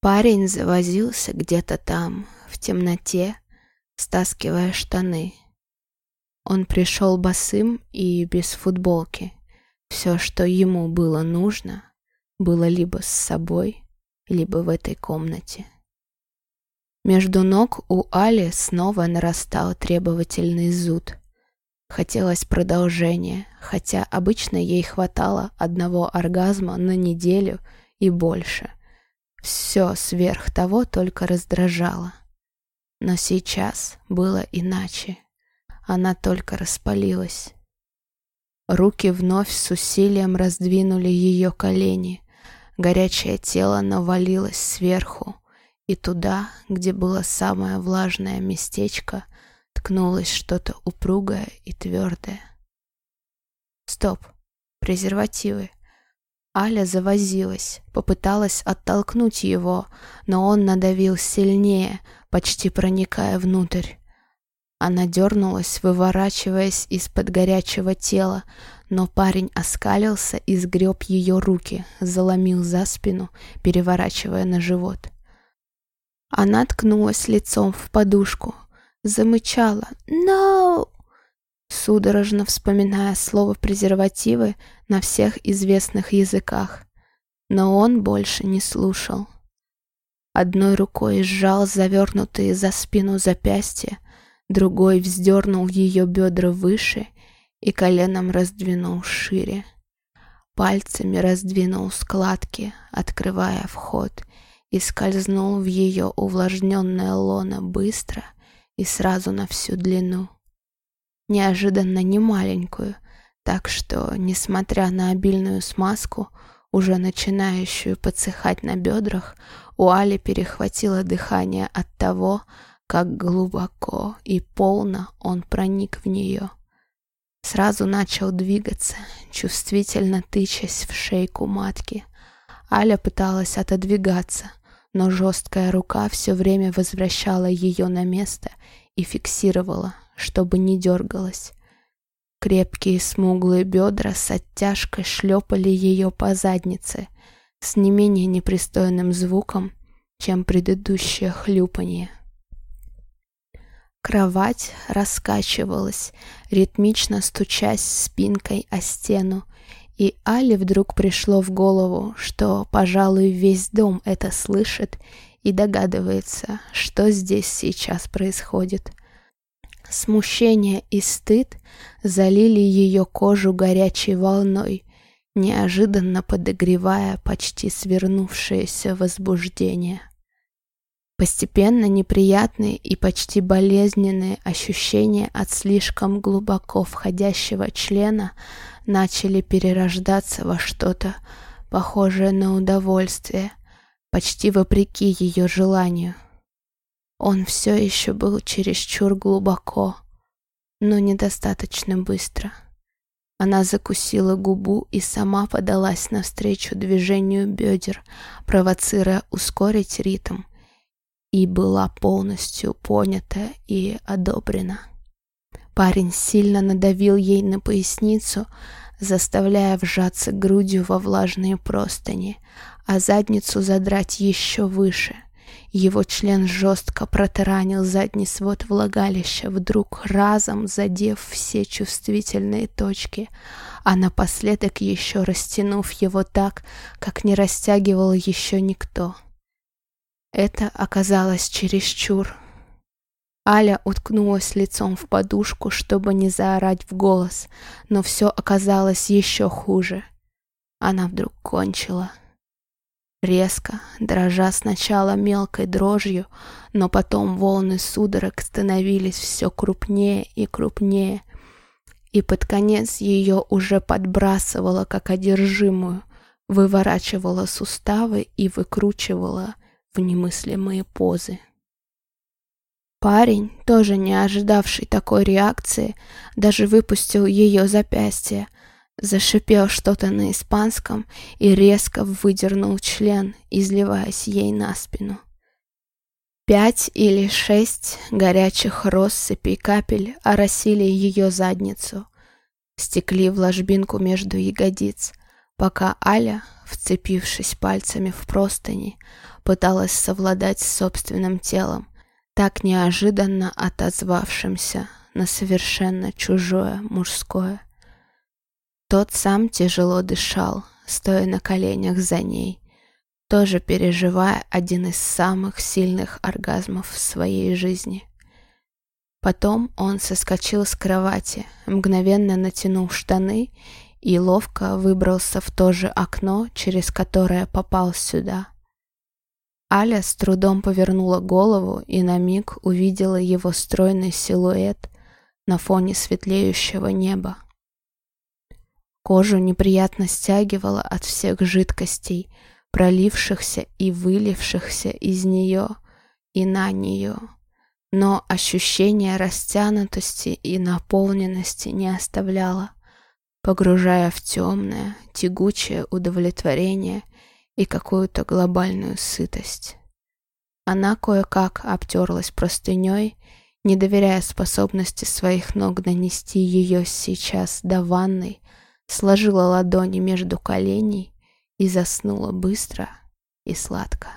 Парень завозился где-то там, в темноте, стаскивая штаны. Он пришел босым и без футболки. Все, что ему было нужно, было либо с собой, либо в этой комнате. Между ног у Али снова нарастал требовательный зуд. Хотелось продолжения, хотя обычно ей хватало одного оргазма на неделю и больше. Все сверх того только раздражало. Но сейчас было иначе. Она только распалилась. Руки вновь с усилием раздвинули ее колени. Горячее тело навалилось сверху, и туда, где было самое влажное местечко, ткнулось что-то упругое и твердое. Стоп, презервативы. Аля завозилась, попыталась оттолкнуть его, но он надавил сильнее, почти проникая внутрь. Она дернулась, выворачиваясь из-под горячего тела, но парень оскалился и сгреб ее руки, заломил за спину, переворачивая на живот. Она ткнулась лицом в подушку, замычала «No!», судорожно вспоминая слово «презервативы» на всех известных языках. Но он больше не слушал. Одной рукой сжал завернутые за спину запястья, другой вздернул ее бедра выше и коленом раздвинул шире. Пальцами раздвинул складки, открывая вход, и скользнул в ее увлажненное лоно быстро и сразу на всю длину. Неожиданно не маленькую, так что, несмотря на обильную смазку, уже начинающую подсыхать на бедрах, у Али перехватило дыхание от того, как глубоко и полно он проник в нее. Сразу начал двигаться, чувствительно тычась в шейку матки. Аля пыталась отодвигаться, но жесткая рука все время возвращала ее на место и фиксировала, чтобы не дергалась. Крепкие смуглые бедра с оттяжкой шлепали ее по заднице с не менее непристойным звуком, чем предыдущее хлюпанье. Кровать раскачивалась, ритмично стучась спинкой о стену, и Али вдруг пришло в голову, что, пожалуй, весь дом это слышит и догадывается, что здесь сейчас происходит. Смущение и стыд залили ее кожу горячей волной, неожиданно подогревая почти свернувшееся возбуждение. Постепенно неприятные и почти болезненные ощущения от слишком глубоко входящего члена начали перерождаться во что-то похожее на удовольствие, почти вопреки ее желанию. Он все еще был чересчур глубоко, но недостаточно быстро. Она закусила губу и сама подалась навстречу движению бедер, провоцируя ускорить ритм, и была полностью понята и одобрена. Парень сильно надавил ей на поясницу, заставляя вжаться грудью во влажные простыни, а задницу задрать еще выше. Его член жестко протаранил задний свод влагалища, вдруг разом задев все чувствительные точки, а напоследок еще растянув его так, как не растягивал еще никто. Это оказалось чересчур. Аля уткнулась лицом в подушку, чтобы не заорать в голос, но все оказалось еще хуже. Она вдруг кончила. Резко, дрожа сначала мелкой дрожью, но потом волны судорог становились все крупнее и крупнее, и под конец ее уже подбрасывало как одержимую, выворачивала суставы и выкручивала в немыслимые позы. Парень, тоже не ожидавший такой реакции, даже выпустил ее запястье, зашипел что-то на испанском и резко выдернул член, изливаясь ей на спину. Пять или шесть горячих россыпей капель оросили ее задницу, стекли в ложбинку между ягодиц, пока Аля, вцепившись пальцами в простыни, пыталась совладать с собственным телом, так неожиданно отозвавшимся на совершенно чужое мужское. Тот сам тяжело дышал, стоя на коленях за ней, тоже переживая один из самых сильных оргазмов в своей жизни. Потом он соскочил с кровати, мгновенно натянул штаны и ловко выбрался в то же окно, через которое попал сюда. Аля с трудом повернула голову и на миг увидела его стройный силуэт на фоне светлеющего неба. Кожу неприятно стягивало от всех жидкостей, пролившихся и вылившихся из нее и на нее. Но ощущение растянутости и наполненности не оставляло, погружая в темное, тягучее удовлетворение и какую-то глобальную сытость. Она кое-как обтерлась простыней, не доверяя способности своих ног донести ее сейчас до ванной, сложила ладони между коленей и заснула быстро и сладко.